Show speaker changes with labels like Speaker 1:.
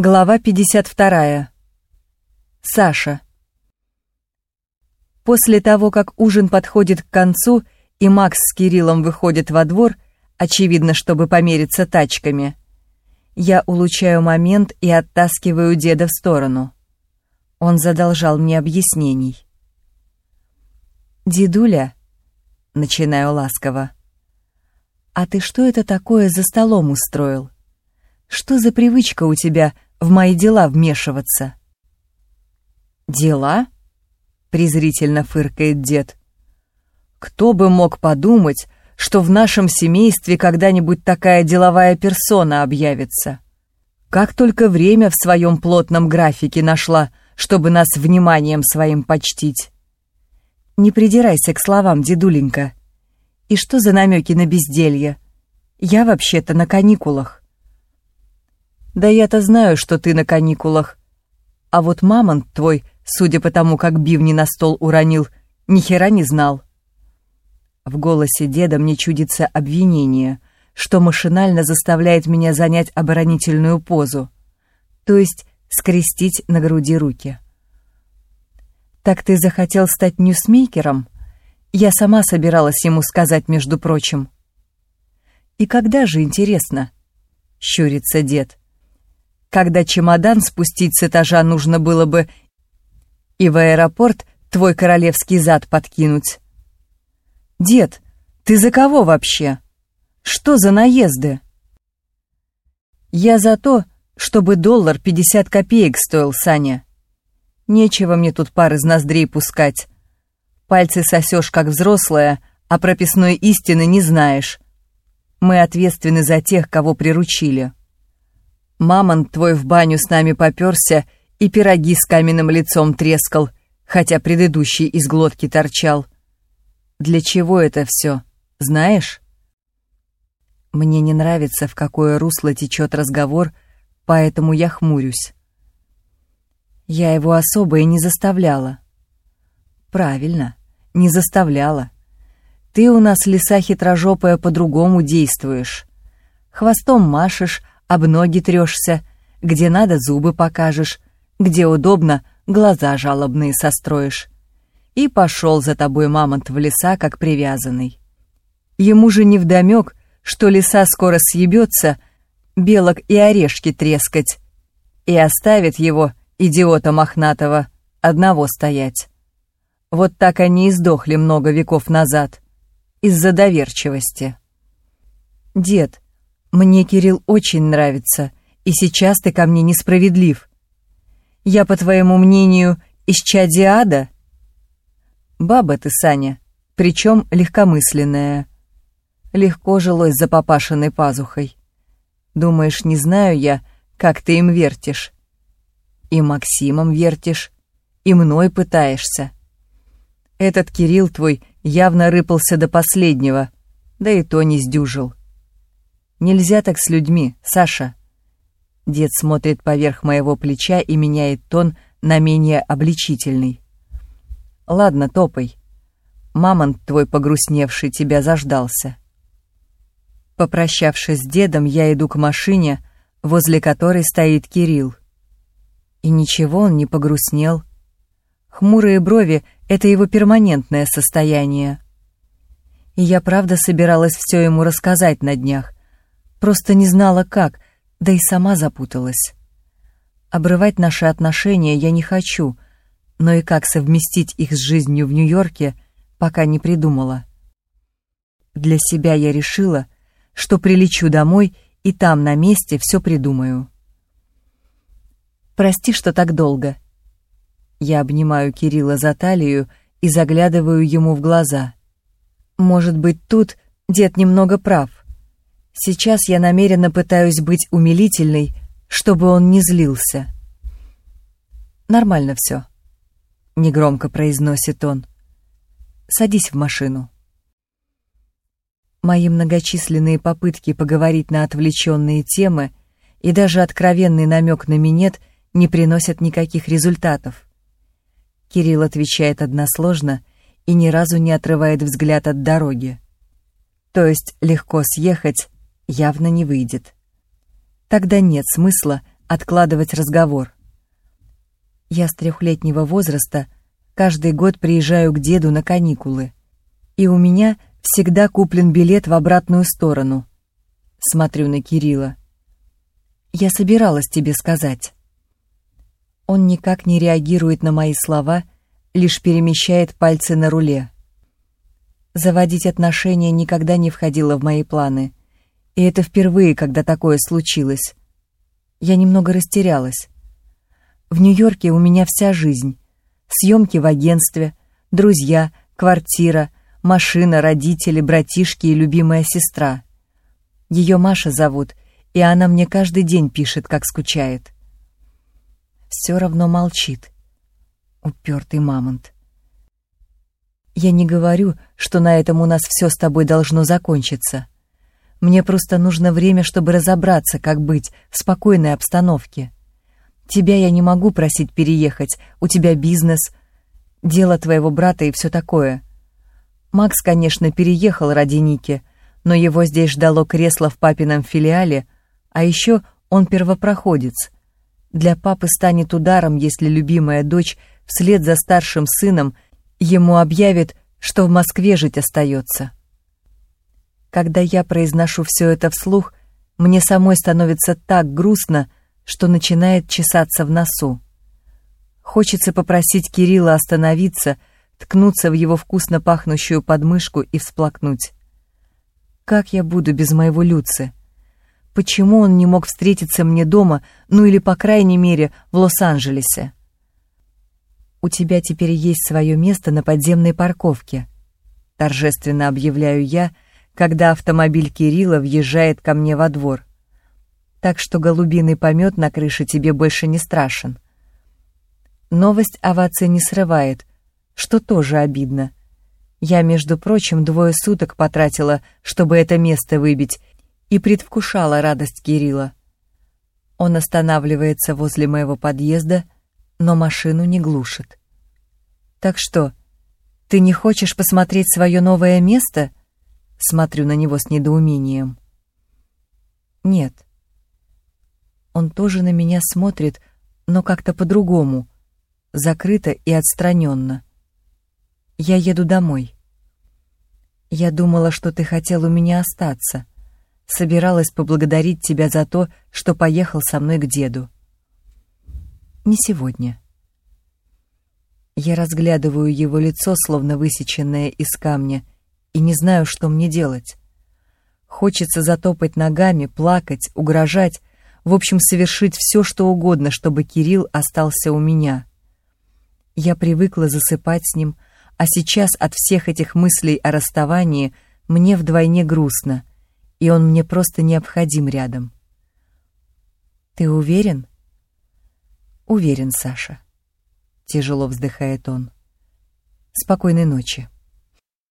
Speaker 1: Глава 52. Саша. После того, как ужин подходит к концу, и Макс с Кириллом выходят во двор, очевидно, чтобы помериться тачками, я улучшаю момент и оттаскиваю деда в сторону. Он задолжал мне объяснений. «Дедуля», — начинаю ласково, — «а ты что это такое за столом устроил? Что за привычка у тебя — в мои дела вмешиваться. «Дела?» — презрительно фыркает дед. «Кто бы мог подумать, что в нашем семействе когда-нибудь такая деловая персона объявится? Как только время в своем плотном графике нашла, чтобы нас вниманием своим почтить. Не придирайся к словам, дедуленька. И что за намеки на безделье? Я вообще-то на каникулах. Да я-то знаю, что ты на каникулах. А вот мамонт твой, судя по тому, как бивни на стол уронил, ни хера не знал. В голосе деда мне чудится обвинение, что машинально заставляет меня занять оборонительную позу, то есть скрестить на груди руки. «Так ты захотел стать ньюсмейкером?» Я сама собиралась ему сказать, между прочим. «И когда же, интересно?» — щурится дед когда чемодан спустить с этажа нужно было бы и в аэропорт твой королевский зад подкинуть. Дед, ты за кого вообще? Что за наезды? Я за то, чтобы доллар 50 копеек стоил, Саня. Нечего мне тут пар из ноздрей пускать. Пальцы сосешь, как взрослая, а прописной истины не знаешь. Мы ответственны за тех, кого приручили. Мамонт твой в баню с нами попёрся и пироги с каменным лицом трескал, хотя предыдущий из глотки торчал. Для чего это все, знаешь? Мне не нравится, в какое русло течет разговор, поэтому я хмурюсь. Я его особо и не заставляла. Правильно, не заставляла. Ты у нас, лиса хитрожопая, по-другому действуешь. Хвостом машешь, об ноги трешься, где надо зубы покажешь, где удобно глаза жалобные состроишь. И пошел за тобой мамонт в леса, как привязанный. Ему же не вдомек, что леса скоро съебется, белок и орешки трескать, и оставит его, идиота мохнатого, одного стоять. Вот так они и сдохли много веков назад, из-за доверчивости. Дед, мне Кирилл очень нравится, и сейчас ты ко мне несправедлив. Я, по твоему мнению, из чадиада? Баба ты, Саня, причем легкомысленная. Легко жилось за папашиной пазухой. Думаешь, не знаю я, как ты им вертишь? И Максимом вертишь, и мной пытаешься. Этот Кирилл твой явно рыпался до последнего, да и то не сдюжил. Нельзя так с людьми, Саша. Дед смотрит поверх моего плеча и меняет тон на менее обличительный. Ладно, топай. Мамонт твой погрустневший тебя заждался. Попрощавшись с дедом, я иду к машине, возле которой стоит Кирилл. И ничего он не погрустнел. Хмурые брови — это его перманентное состояние. И я правда собиралась все ему рассказать на днях, Просто не знала как, да и сама запуталась. Обрывать наши отношения я не хочу, но и как совместить их с жизнью в Нью-Йорке, пока не придумала. Для себя я решила, что прилечу домой и там на месте все придумаю. Прости, что так долго. Я обнимаю Кирилла за талию и заглядываю ему в глаза. Может быть, тут дед немного прав. Сейчас я намеренно пытаюсь быть умилительной, чтобы он не злился. «Нормально все», — негромко произносит он. «Садись в машину». Мои многочисленные попытки поговорить на отвлеченные темы и даже откровенный намек на минет не приносят никаких результатов. Кирилл отвечает односложно и ни разу не отрывает взгляд от дороги. То есть легко съехать явно не выйдет. Тогда нет смысла откладывать разговор. Я с трехлетнего возраста каждый год приезжаю к деду на каникулы, и у меня всегда куплен билет в обратную сторону. Смотрю на Кирилла. Я собиралась тебе сказать. Он никак не реагирует на мои слова, лишь перемещает пальцы на руле. Заводить отношения никогда не входило в мои планы. И это впервые, когда такое случилось. Я немного растерялась. В Нью-Йорке у меня вся жизнь. Съемки в агентстве, друзья, квартира, машина, родители, братишки и любимая сестра. Ее Маша зовут, и она мне каждый день пишет, как скучает. Все равно молчит. Упертый мамонт. Я не говорю, что на этом у нас все с тобой должно закончиться. Мне просто нужно время, чтобы разобраться, как быть в спокойной обстановке. Тебя я не могу просить переехать, у тебя бизнес, дело твоего брата и все такое. Макс, конечно, переехал ради Ники, но его здесь ждало кресло в папином филиале, а еще он первопроходец. Для папы станет ударом, если любимая дочь вслед за старшим сыном – ему объявит, что в Москве жить остается. Когда я произношу все это вслух, мне самой становится так грустно, что начинает чесаться в носу. Хочется попросить Кирилла остановиться, ткнуться в его вкусно пахнущую подмышку и всплакнуть. Как я буду без моего Люцы? Почему он не мог встретиться мне дома, ну или, по крайней мере, в Лос-Анджелесе? у тебя теперь есть свое место на подземной парковке», — торжественно объявляю я, когда автомобиль Кирилла въезжает ко мне во двор. «Так что голубиный помет на крыше тебе больше не страшен». Новость овации не срывает, что тоже обидно. Я, между прочим, двое суток потратила, чтобы это место выбить, и предвкушала радость Кирилла. Он останавливается возле моего подъезда — но машину не глушит. «Так что, ты не хочешь посмотреть свое новое место?» Смотрю на него с недоумением. «Нет». Он тоже на меня смотрит, но как-то по-другому, закрыто и отстраненно. Я еду домой. Я думала, что ты хотел у меня остаться. Собиралась поблагодарить тебя за то, что поехал со мной к деду не сегодня. Я разглядываю его лицо, словно высеченное из камня, и не знаю, что мне делать. Хочется затопать ногами, плакать, угрожать, в общем, совершить все, что угодно, чтобы Кирилл остался у меня. Я привыкла засыпать с ним, а сейчас от всех этих мыслей о расставании мне вдвойне грустно, и он мне просто необходим рядом. «Ты уверен?» Уверен, Саша. Тяжело вздыхает он. Спокойной ночи.